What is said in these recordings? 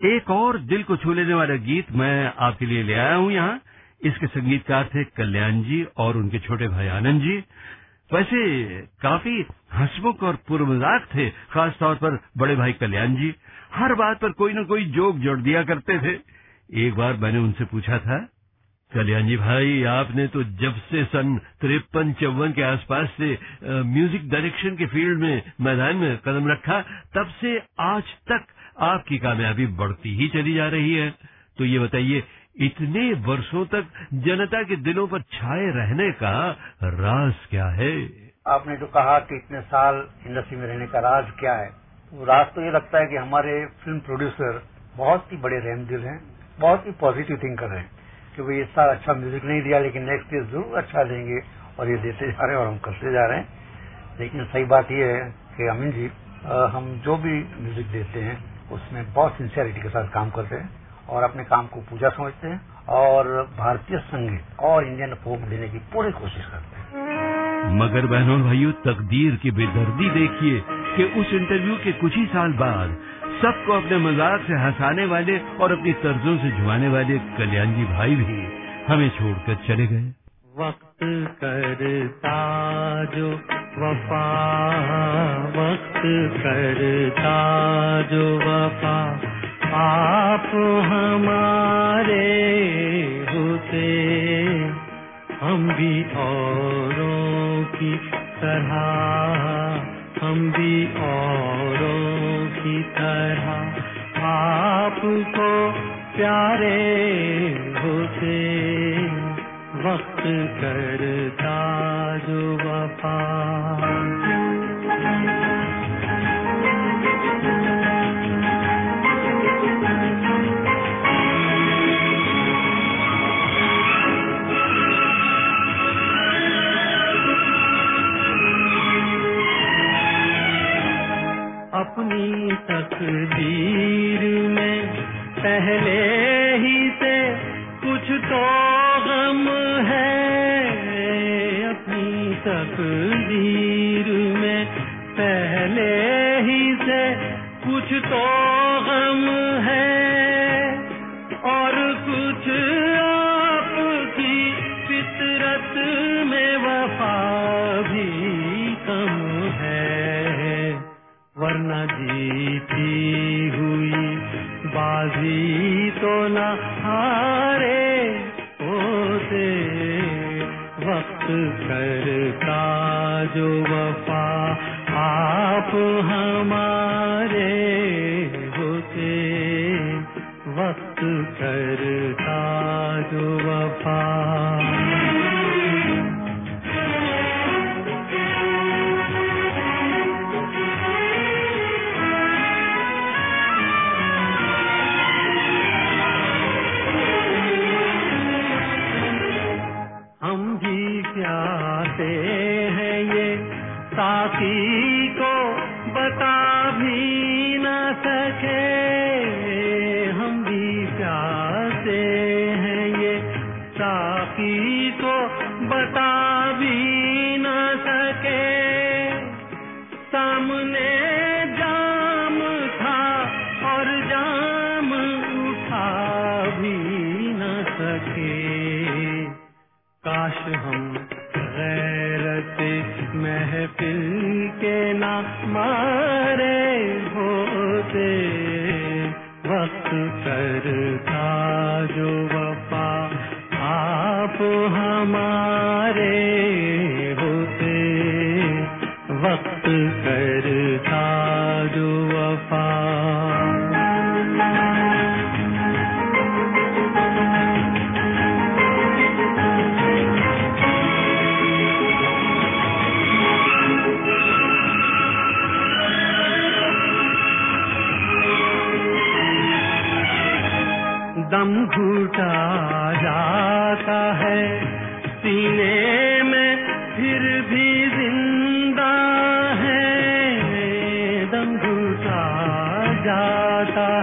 एक और दिल को छू लेने वाला गीत मैं आपके लिए ले आया हूँ यहाँ। इसके संगीतकार थे कल्याण जी और उनके छोटे भाई आनंद जी। वैसे काफ़ी हंसमुख और पूर्वजाक थे, खासतौर पर बड़े भाई कल्याण जी। हर बात पर कोई न कोई जोक जोड़ दिया करते थे। एक बार मैंने उनसे पूछा था कल्याण जी भाई, आपने तो जब से सन तिरपन चौवन के आसपास से म्यूज़िक डायरेक्शन के फ़ील्ड में, मैदान में कदम रखा, तब से आज तक आपकी कामयाबी बढ़ती ही चली जा रही है। तो ये बताइए, इतने वर्षों तक जनता के दिलों पर छाए रहने का राज क्या है? आपने जो कहा कि इतने साल इंडस्ट्री में रहने का राज क्या है तो राज तो ये लगता है कि हमारे फ़िल्म प्रोड्यूसर बहुत ही बड़े रहम दिल हैं, बहुत ही पॉजिटिव थिंकर हैं। कि भाई इस साल अच्छा म्यूज़िक नहीं दिया, लेकिन नेक्स्ट ईयर ज़रूर अच्छा देंगे। और ये देते जा रहे हैं और हम करते जा रहे हैं। लेकिन सही बात यह है कि अमीन जी हम जो भी म्यूज़िक देते हैं, उसमें बहुत सिंसियरिटी के साथ काम करते हैं और अपने काम को पूजा समझते हैं और भारतीय संगीत और इंडियन फोक देने की पूरी कोशिश करते हैं। मगर बहनों भाइयों, तकदीर की बेदर्दी देखिए कि उस इंटरव्यू के कुछ ही साल बाद सबको अपने मज़ाक से हंसाने वाले और अपनी तर्जों से झुमाने वाले कल्याण जी भाई भी हमें छोड़कर चले गए। वक्त करता जो वफा, वक्त करता जो वफा। आप हमारे होते, हम भी औरों की तरह, हम भी औरों की तरह आपको प्यारे होते वक्त करता जो वफा तकदीर में पहले ही से कुछ तो गम है। अपनी तकदीर में पहले ही से कुछ तो गम है। बाजी तो न हारे होते वक्त करता जो वफा आप हमारे साकी को बता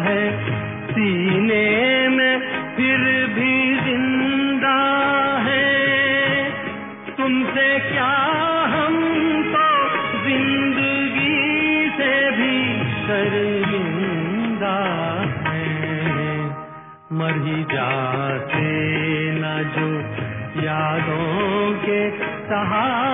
है। सीने में फिर भी ज़िंदा है। तुमसे क्या हम तो ज़िंदगी से भी शर्मिंदा हैं। मर ही जाते न जो यादों के सहारे।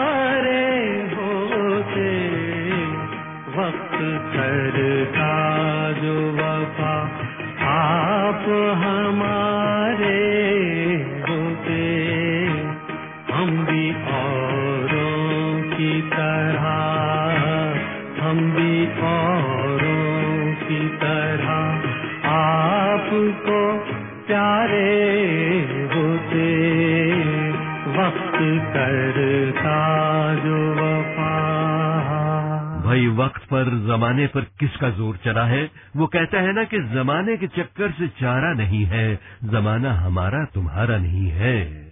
पर जमाने पर किसका ज़ोर चला है? वो कहता है ना कि जमाने के चक्कर से चारा नहीं है, जमाना हमारा तुम्हारा नहीं है।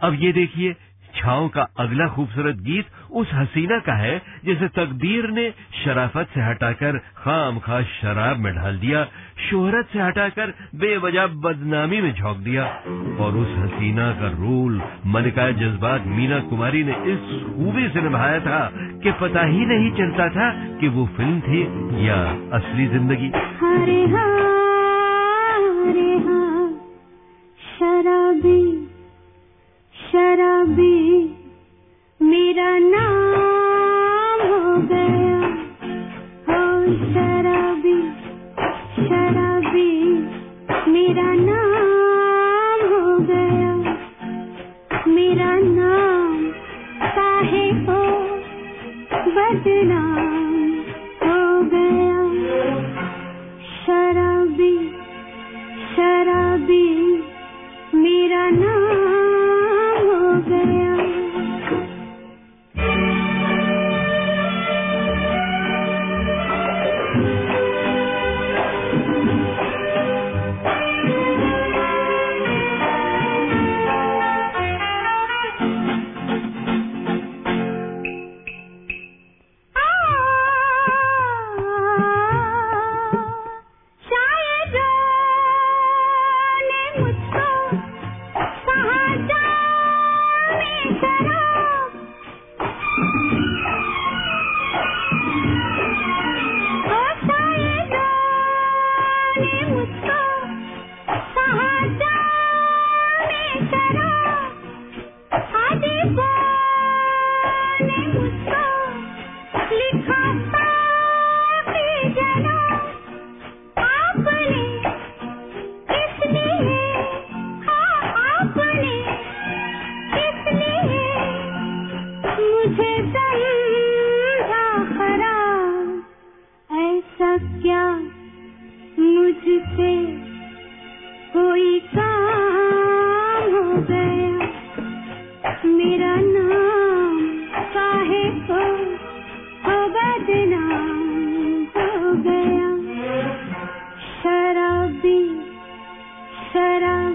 अब ये देखिए छाओं का अगला खूबसूरत गीत उस हसीना का है, जिसे तकदीर ने शराफत से हटाकर खाम खास शराब में ढाल दिया, शोहरत से हटाकर बेवजह बदनामी में झोंक दिया। और उस हसीना का रोल मनिका जज्बात मीना कुमारी ने इस खूबी से निभाया था कि पता ही नहीं चलता था कि वो फ़िल्म थी या असली ज़िंदगी। शराबी शराबी। मेरा नाम हो गया। हो शराबी शराबी। मेरा नाम हो गया। मेरा नाम काहे को बदनाम।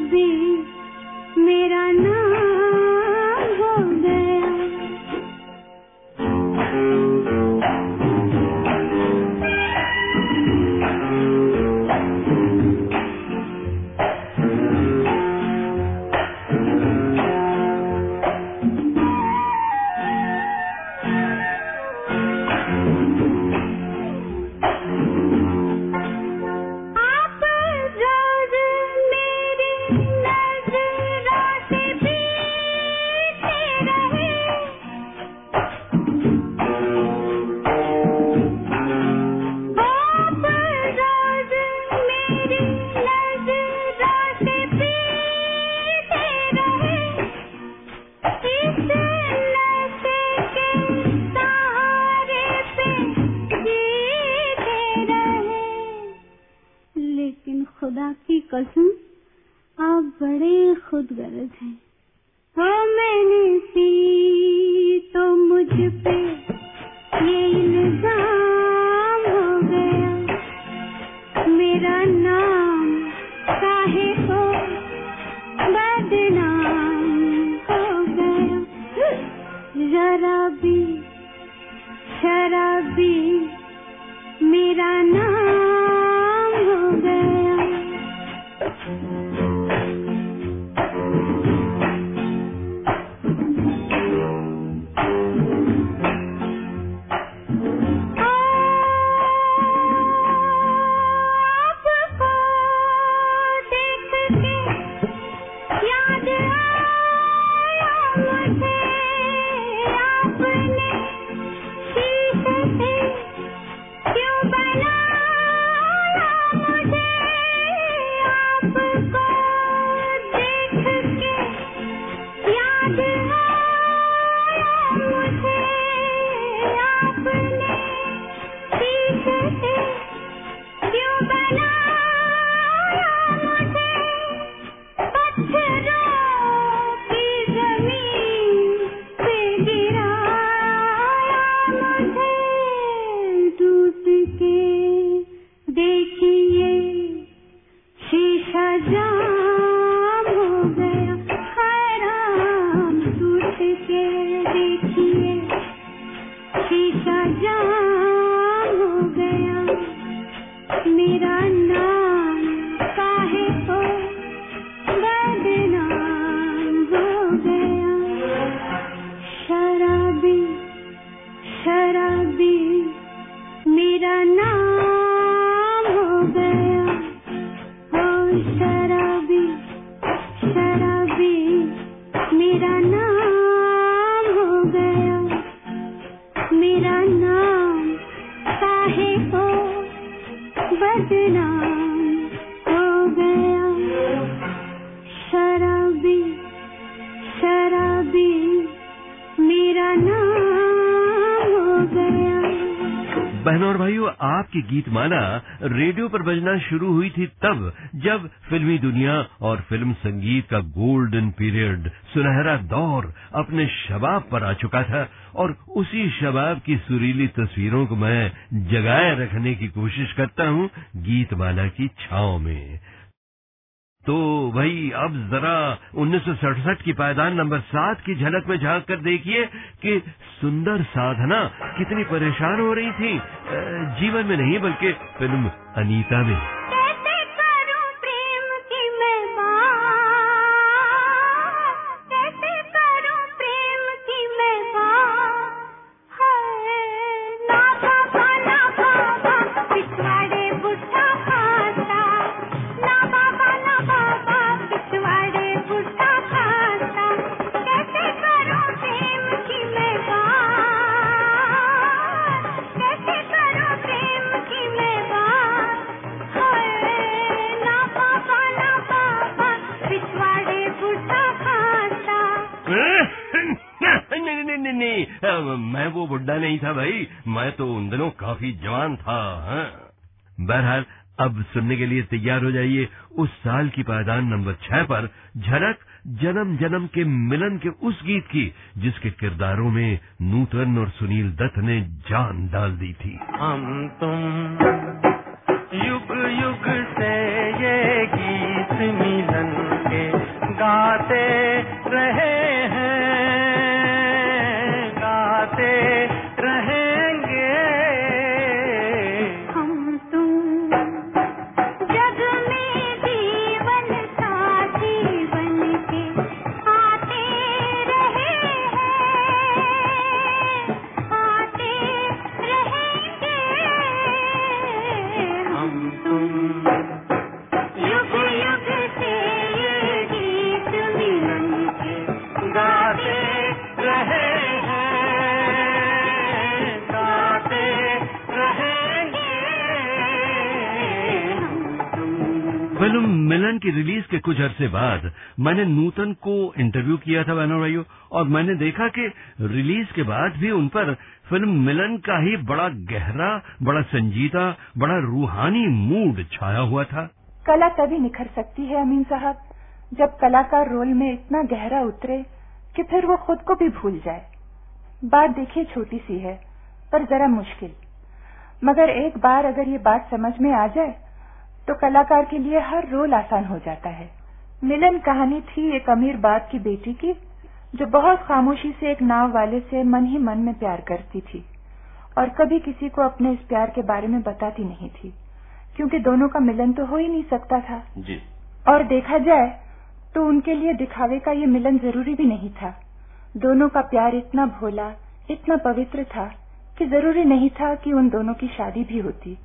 शराबी मेरा नाम के देखिए गीतमाला रेडियो पर बजना शुरू हुई थी तब, जब फिल्मी दुनिया और फ़िल्म संगीत का गोल्डन पीरियड, सुनहरा दौर, अपने शबाब पर आ चुका था। और उसी शबाब की सुरीली तस्वीरों को मैं जगाए रखने की कोशिश करता हूँ गीतमाला की छाओ में। तो भाई, अब जरा उन्नीस सौ सड़सठ की पायदान नंबर सात की झलक में झाँक कर देखिए कि सुंदर साधना कितनी परेशान हो रही थी। जीवन में नहीं, बल्कि फ़िल्म अनीता में। नहीं था भाई मैं तो उन दिनों काफ़ी जवान था हाँ। बहरहाल, अब सुनने के लिए तैयार हो जाइए उस साल की पायदान नंबर छह पर झलक जन्म जन्म के मिलन के उस गीत की, जिसके किरदारों में नूतन और सुनील दत्त ने जान डाल दी थी हम तुम युग युग से ये की रिलीज़ के कुछ अरसे बाद मैंने नूतन को इंटरव्यू किया था बहनों भाइयों, और मैंने देखा कि रिलीज़ के बाद भी उन पर फ़िल्म मिलन का ही बड़ा गहरा, बड़ा संजीदा, बड़ा रूहानी मूड छाया हुआ था। कला तभी निखर सकती है, अमीन साहब, जब कलाकार रोल में इतना गहरा उतरे कि फिर वो खुद को भी भूल जाए। बात देखिए छोटी सी है, पर जरा मुश्किल। मगर एक बार अगर ये बात समझ में आ जाए तो कलाकार के लिए हर रोल आसान हो जाता है। मिलन कहानी थी एक अमीर बाप की बेटी की जो बहुत खामोशी से एक नाव वाले से मन ही मन में प्यार करती थी और कभी किसी को अपने इस प्यार के बारे में बताती नहीं थी क्योंकि दोनों का मिलन तो हो ही नहीं सकता था। जी। और देखा जाए तो उनके लिए दिखावे का ये मिलन ज़रूरी भी नहीं था। दोनों का प्यार इतना भोला इतना पवित्र था कि ज़रूरी नहीं था कि उन दोनों की शादी भी होती।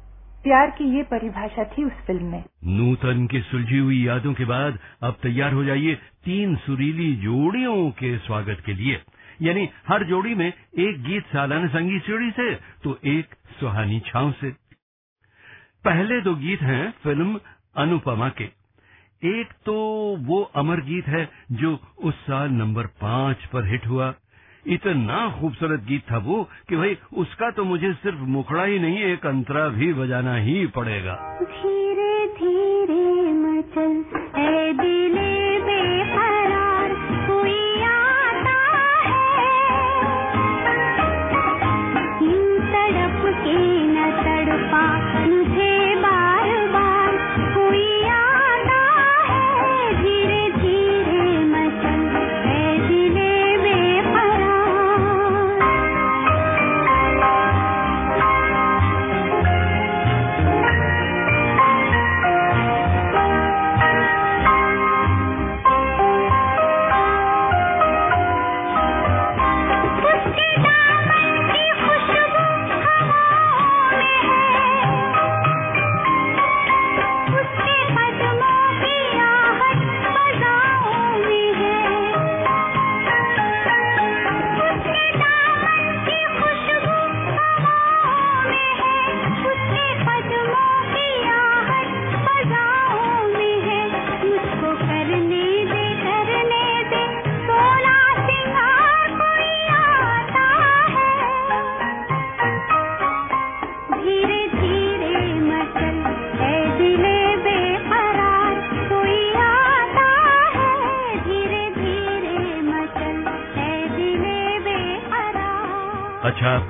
प्यार की ये परिभाषा थी उस फ़िल्म में। नूतन की सुलझी हुई यादों के बाद अब तैयार हो जाइए तीन सुरीली जोड़ियों के स्वागत के लिए। यानी हर जोड़ी में एक गीत सालाना संगीत सीढ़ी से तो एक सुहानी छाव से। पहले दो गीत हैं फ़िल्म अनुपमा के। एक तो वो अमर गीत है जो उस साल नंबर पाँच पर हिट हुआ। इतना खूबसूरत गीत था वो कि भाई उसका तो मुझे सिर्फ़ मुखड़ा ही नहीं, एक अंतरा भी बजाना ही पड़ेगा।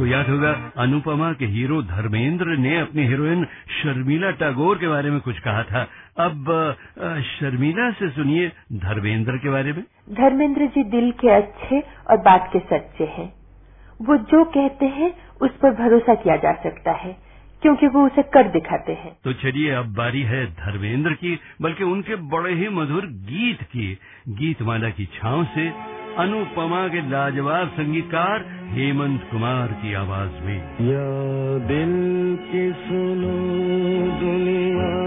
आपको याद होगा अनुपमा के हीरो धर्मेंद्र ने अपनी हीरोइन शर्मिला टैगोर के बारे में कुछ कहा था। अब शर्मिला से सुनिए धर्मेंद्र के बारे में। धर्मेंद्र जी दिल के अच्छे और बात के सच्चे हैं। वो जो कहते हैं उस पर भरोसा किया जा सकता है क्योंकि वो उसे कर दिखाते हैं। तो चलिए अब बारी है धर्मेंद्र की बल्कि उनके बड़े ही मधुर गीत की। गीतमाला की छांव से अनुपमा के लाजवाब संगीतकार हेमंत कुमार की आवाज़ में। या दिल की सुनो दुनिया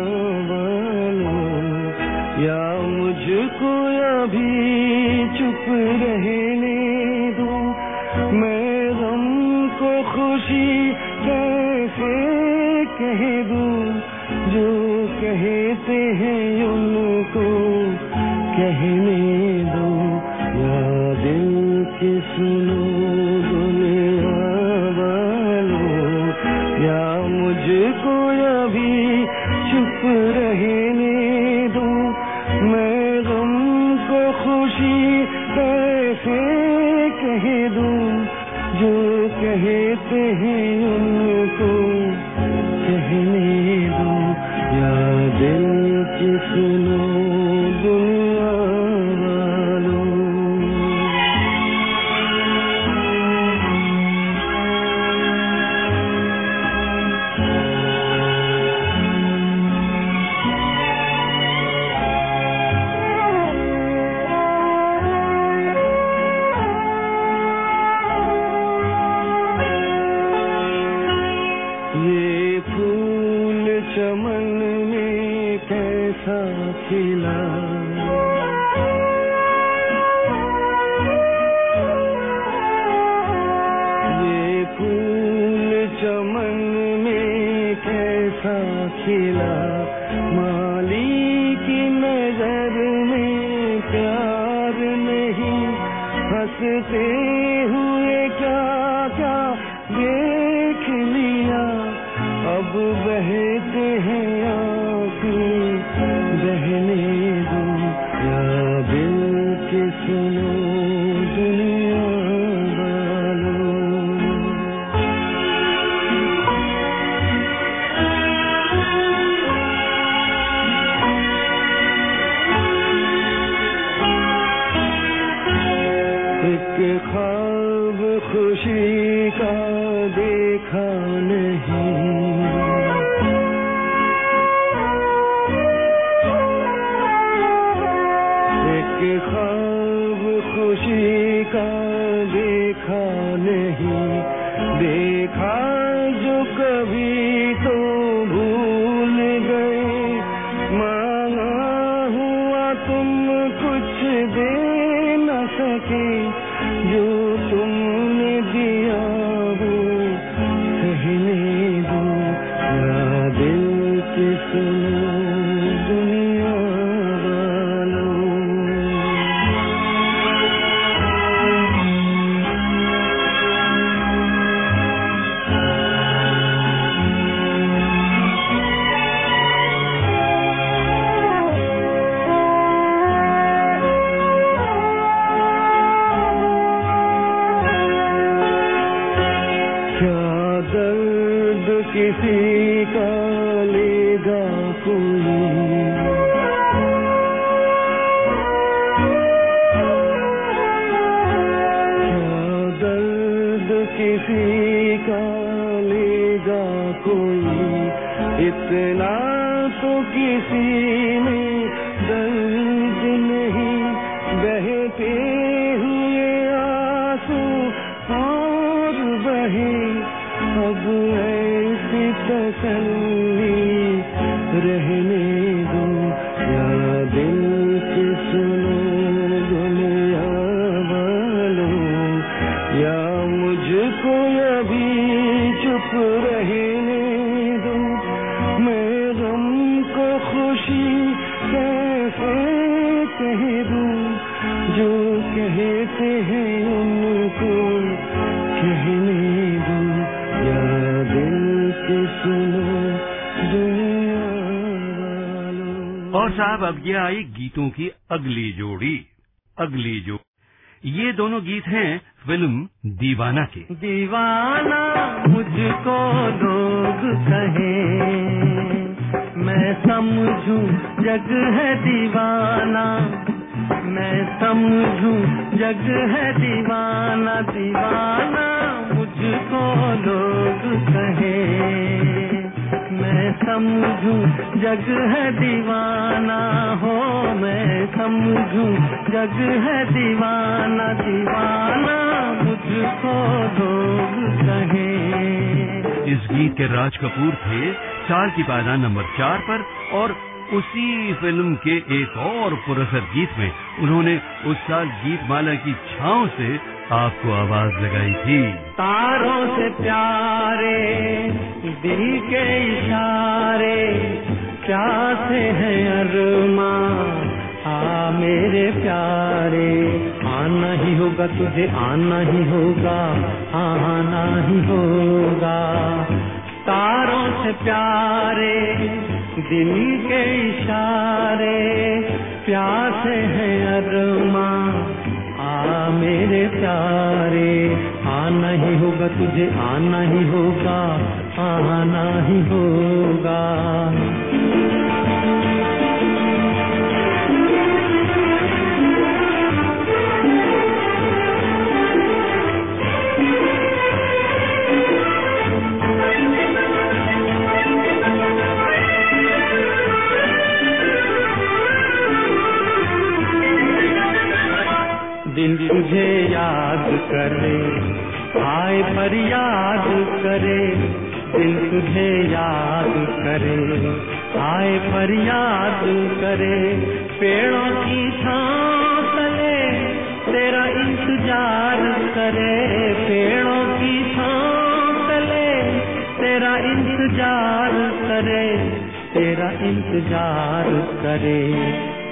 या मुझको अभी चुप रहने दो। मैं गम को खुशी कैसे कह दूँ? जो कहते हैं उनको कहने दो। या खिला और साहब अब ये आई गीतों की अगली जोड़ी अगली जो ये दोनों गीत हैं फ़िल्म दीवाना के। दीवाना मुझको लोग कहें। मैं समझूं जग है दीवाना। मैं समझूं जग है दीवाना। दीवाना मुझको लोग कहें। मैं समझूं, जग है दीवाना हो, मैं समझूं, जग है दीवाना दीवाना मुझको लोग कहें। इस गीत के राज कपूर थे, चार की पायदान नंबर चार पर, और उसी फ़िल्म के एक और पुरस्कार गीत में, उन्होंने उस साल गीत माला की छाओं से आपको आवाज़ लगाई थी। तारों से प्यारे, दिल के इशारे, प्यासे हैं अरमा। आ मेरे प्यारे, आना ही होगा तुझे, आना ही होगा आना ही होगा। तारों से प्यारे, दिल के इशारे, प्यासे हैं अरमा। मेरे प्यारे आना ही होगा तुझे आना ही होगा आना ही होगा। दिल तुझे याद करे। आए पर याद करे दिल तुझे याद करे। आए पर याद करे, पेड़ों की छांव तले तेरा इंतज़ार करे। पेड़ों की छांव तले तेरा इंतज़ार करे, तेरा इंतज़ार करे।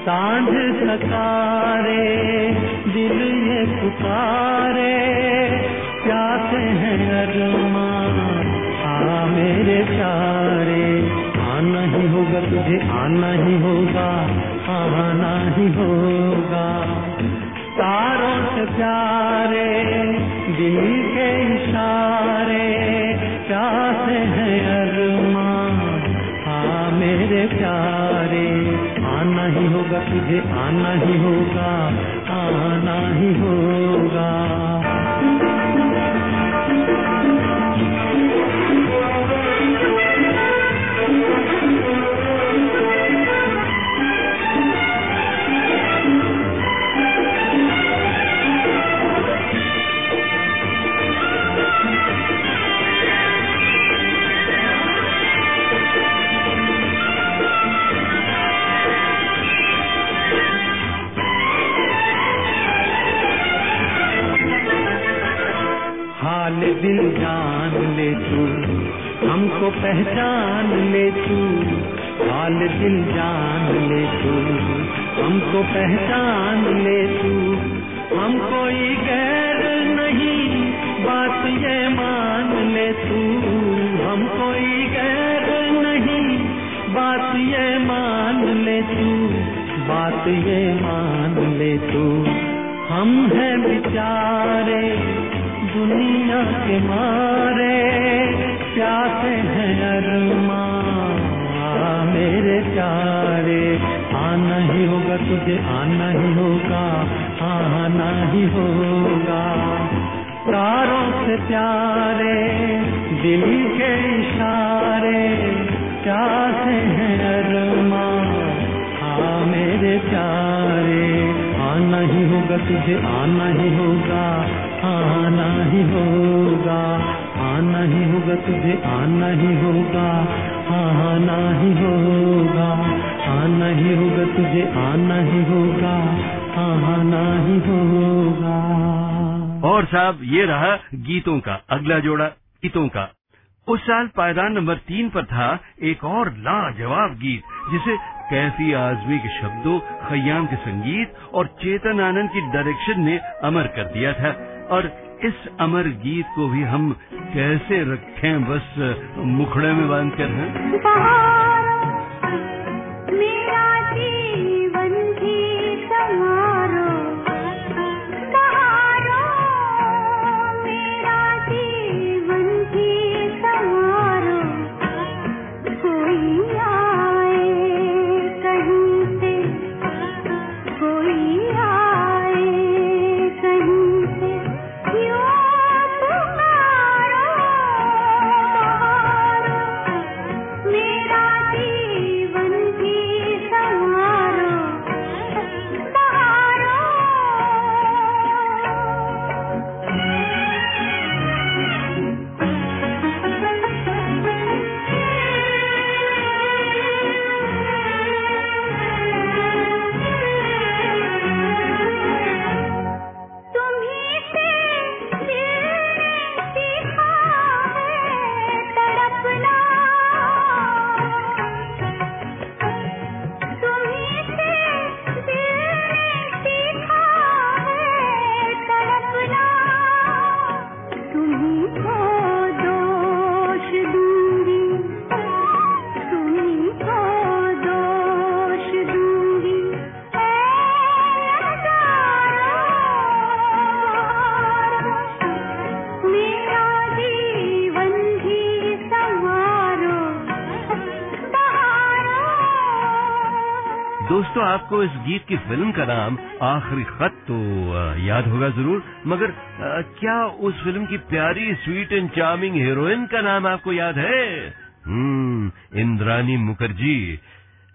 साँझ सकारे दिल ये पुकारे, प्यासे हैं अरमान आ मेरे प्यारे आना ही होगा तुझे आना ही होगा आना ही होगा। तारों से प्यारे, दिल के इशारे, प्यासे हैं अरमान आ मेरे प्यारे। आना ही होगा तुझे आना ही होगा आना ही होगा। पहचान ले तू, हाल दिल जान ले तू। हमको पहचान ले तू हम कोई गैर नहीं, बात ये मान ले तू। हम कोई गैर नहीं, बात ये मान ले तू, बात ये मान ले तू। हम हैं बेचारे, दुनिया के मारे प्यासे अरमान मेरे प्यारे, आना ही होगा तुझे, आना ही होगा, आना ही होगा। तारों से प्यारे, दिल के इशारे, प्यासे हैं अरमा। हाँ मेरे प्यारे, आना ही होगा तुझे, आना ही होगा तुझे आना ही होगा आना ही होगा आना ही होगा, तुझे आना ही होगा आना ही होगा। और साहब, ये रहा गीतों का अगला जोड़ा, गीतों का। उस साल पायदान नंबर तीन पर था एक और लाजवाब गीत, जिसे कैफी आजमी के शब्दों, खयाम के संगीत और चेतन आनंद की डायरेक्शन ने अमर कर दिया था। और इस अमर गीत को भी हम कैसे रखें? बस मुखड़े में बाँध कर हैं। आपको इस गीत की फ़िल्म का नाम आखिरी खत तो याद होगा ज़रूर, मगर क्या उस फ़िल्म की प्यारी स्वीट एंड चार्मिंग हीरोइन का नाम आपको याद है? हम्म इंद्रानी मुखर्जी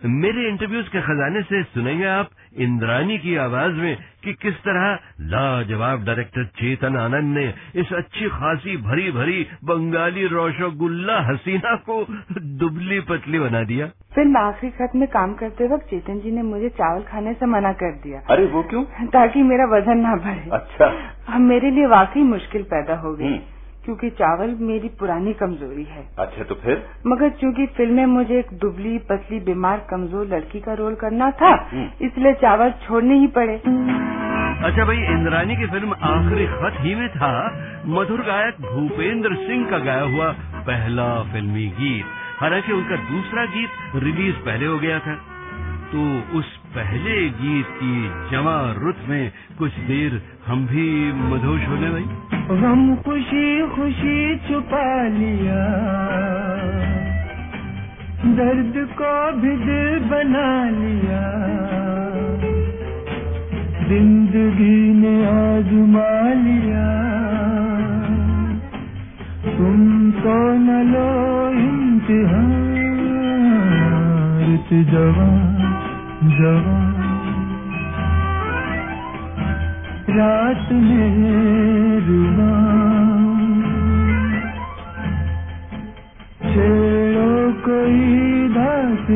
मेरे इंटरव्यूज़ के खजाने से सुनेंगे आप इंद्रानी की आवाज़ में कि किस तरह लाजवाब डायरेक्टर चेतन आनंद ने इस अच्छी खासी भरी भरी बंगाली रोशोगुल्ला हसीना को दुबली पतली बना दिया। फ़िल्म आखिरी खत में काम करते वक्त चेतन जी ने मुझे चावल खाने से मना कर दिया। अरे वो क्यों? ताकि मेरा वज़न ना बढ़े। अच्छा। अब मेरे लिए वाकई मुश्किल पैदा हो गई। हम्म, क्योंकि चावल मेरी पुरानी कमज़ोरी है। अच्छा तो फिर? मगर चूँकि फ़िल्म में मुझे एक दुबली पतली बीमार कमज़ोर लड़की का रोल करना था हम्म। इसलिए चावल छोड़ने ही पड़े। अच्छा भाई इंद्रानी की फ़िल्म आखिरी खत ही में था मधुर गायक भूपेंद्र सिंह का गाया हुआ पहला फिल्मी गीत। हालाँकि उनका दूसरा गीत रिलीज़ पहले हो गया था तो उस पहले गीत की जमा रुत में कुछ देर हम भी मधोश हो गए भाई गम खुशी खुशी छुपा लिया। दर्द को भी दिल बना लिया। ज़िंदगी ने आजमा लिया। तुम तो न लो इम्तिहान जवान। जवान रात में छेड़ो कोई दास्तान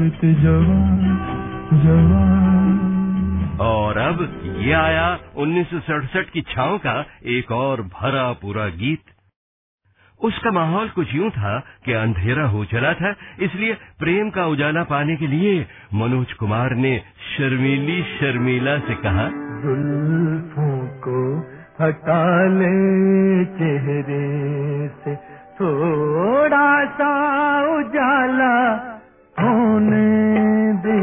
रुत जवान जवान और अब ये आया 1967 की छाओ का एक और भरा पूरा गीत। उसका माहौल कुछ यूँ था कि अंधेरा हो चला था, इसलिए प्रेम का उजाला पाने के लिए मनोज कुमार ने शर्मीली शर्मीला से कहा को हटा ले चेहरे से, थोड़ा सा उजाला होने दे।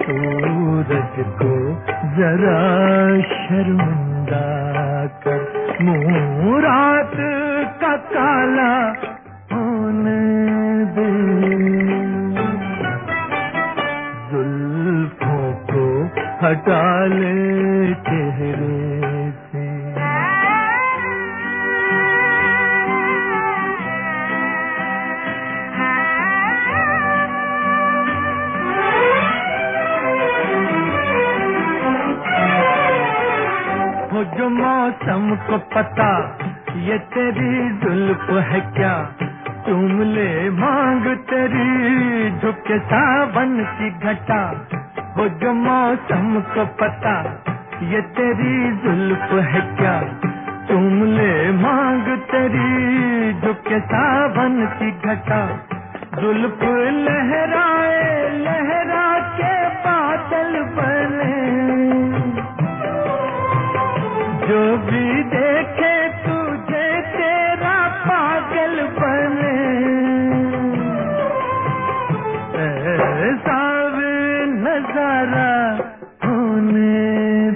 सूरज को जरा शर्मिंदा कर मुँह रात का काला होने दे जुल्फों को हटा ले चेहरे। जो मौसम को पता, ये तेरी जुल्फ है क्या? चूम ले मांग तेरी झुके सावन की घटा। वो जो मौसम को पता, ये तेरी जुल्फ है क्या? चूम ले मांग तेरी झुके सावन की घटा। जुल्फ लहराए, लहरा जो भी देखे तुझे तेरा पागल बने। भी नज़ारा होने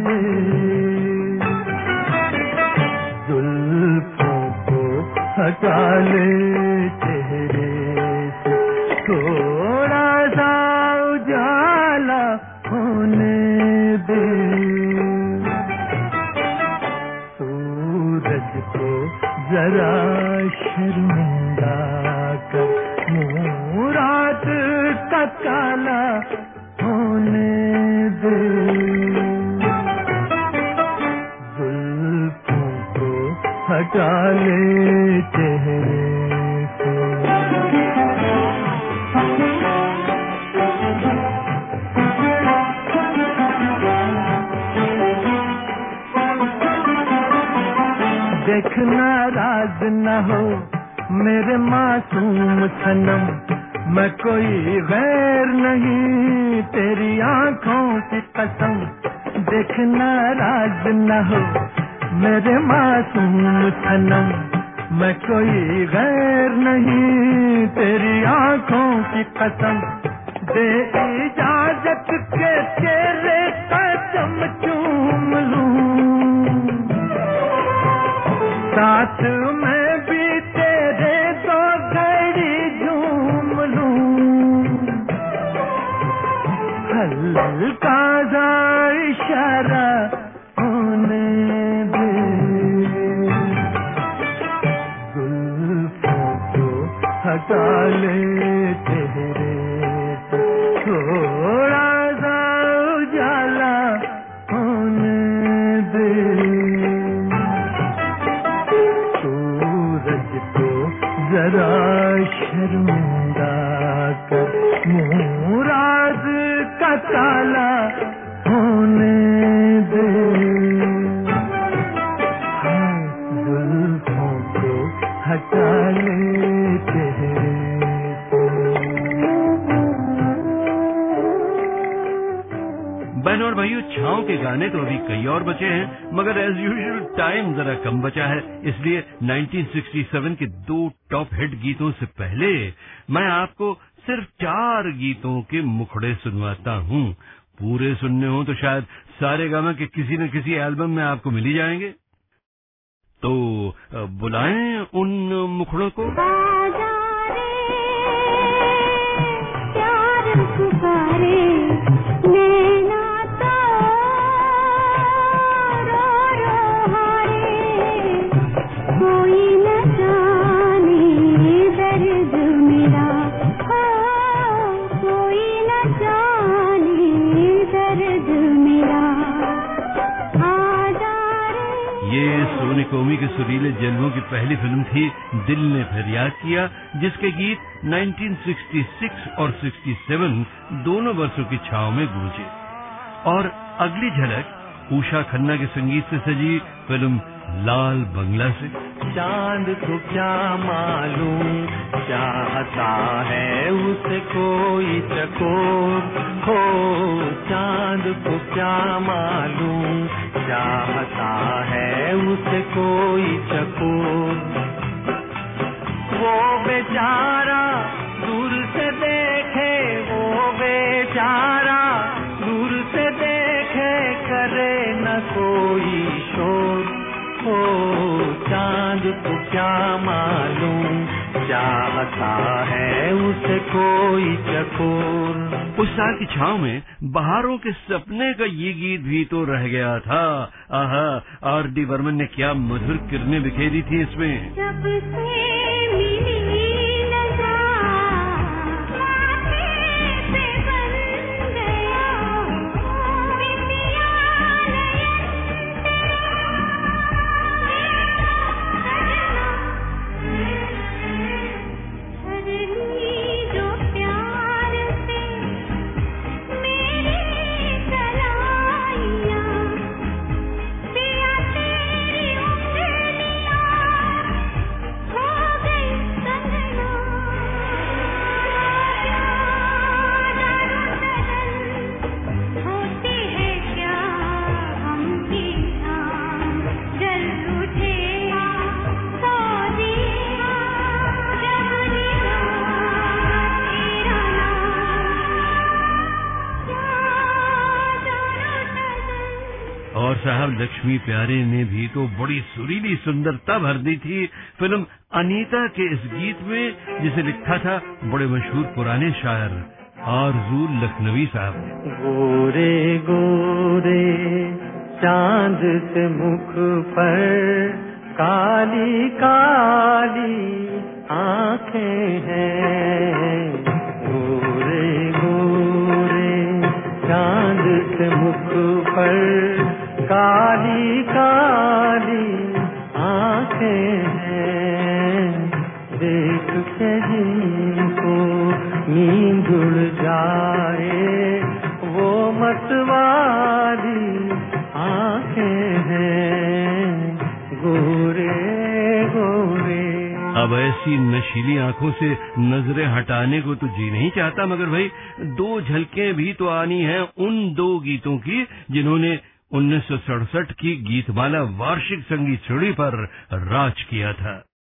चेहरे से। थोड़ा सा उजाला होने दे। हटा ले चेहरे देखना राज न हो मेरे मासूम सनम, मैं कोई गैर नहीं तेरी आँखों की कसम। देखना राज न हो मेरे मासूम सनम, मैं कोई गैर नहीं, तेरी आँखों की कसम। दे इजाज़त के तेरे कदम चूम लूँ। साथ और बचे हैं, मगर एज यूजुअल टाइम जरा कम बचा है। इसलिए 1967 के दो टॉप हिट गीतों से पहले मैं आपको सिर्फ़ चार गीतों के मुखड़े सुनवाता हूँ। पूरे सुनने हो तो शायद सारे गामा के किसी न किसी एल्बम में आपको मिल जाएँगे। तो बुलाएँ उन मुखड़ों को। आजा रे प्यार कोमी के सुरीले जन्मों की पहली फ़िल्म थी दिल ने फरियाद किया, जिसके गीत 1966 और 67 दोनों वर्षों की छाव में गूंजे। और अगली झलक, उषा खन्ना के संगीत से सजी फ़िल्म लाल बंगला से। चाँद को क्या मालूम? चाहता है उसे कोई चकोर? हो, चाँद को क्या मालूम? चाहता है उसे कोई चकोर? वो बेचारा दूर से देखे, वो बेचारा दूर से देखे, करे न कोई शोर। हो चाँद को क्या मालूम? चाहता है उसे कोई चकोर? उस साल की छाव में बहारों के सपने का ये गीत भी तो रह गया था। आह आर डी वर्मन ने क्या मधुर किरणें बिखेरी थी इसमें। जब से साहब, लक्ष्मी प्यारे ने भी तो बड़ी सुरीली सुंदरता भर दी थी। फ़िल्म अनीता के इस गीत में, जिसे लिखा था बड़े मशहूर पुराने शायर आरज़ू लखनवी साहब। गोरे गोरे, चाँद के मुख पर काली काली आँखें हैं। गोरे गोरे, चाँद के मुख पर काली काली आँखें हैं। देख के जिनको नींद उड़ जाए, वो मतवाली आँखें हैं। गोरे गोरे। अब ऐसी नशीली आँखों से नज़रें हटाने को तो जी नहीं चाहता, मगर भाई, दो झलकें भी तो आनी हैं उन दो गीतों की, जिन्होंने उन्नीस सौ सड़सठ की गीतमाला वार्षिक संगीत श्रेणी पर राज किया था।